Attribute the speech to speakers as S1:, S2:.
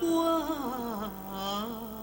S1: 花。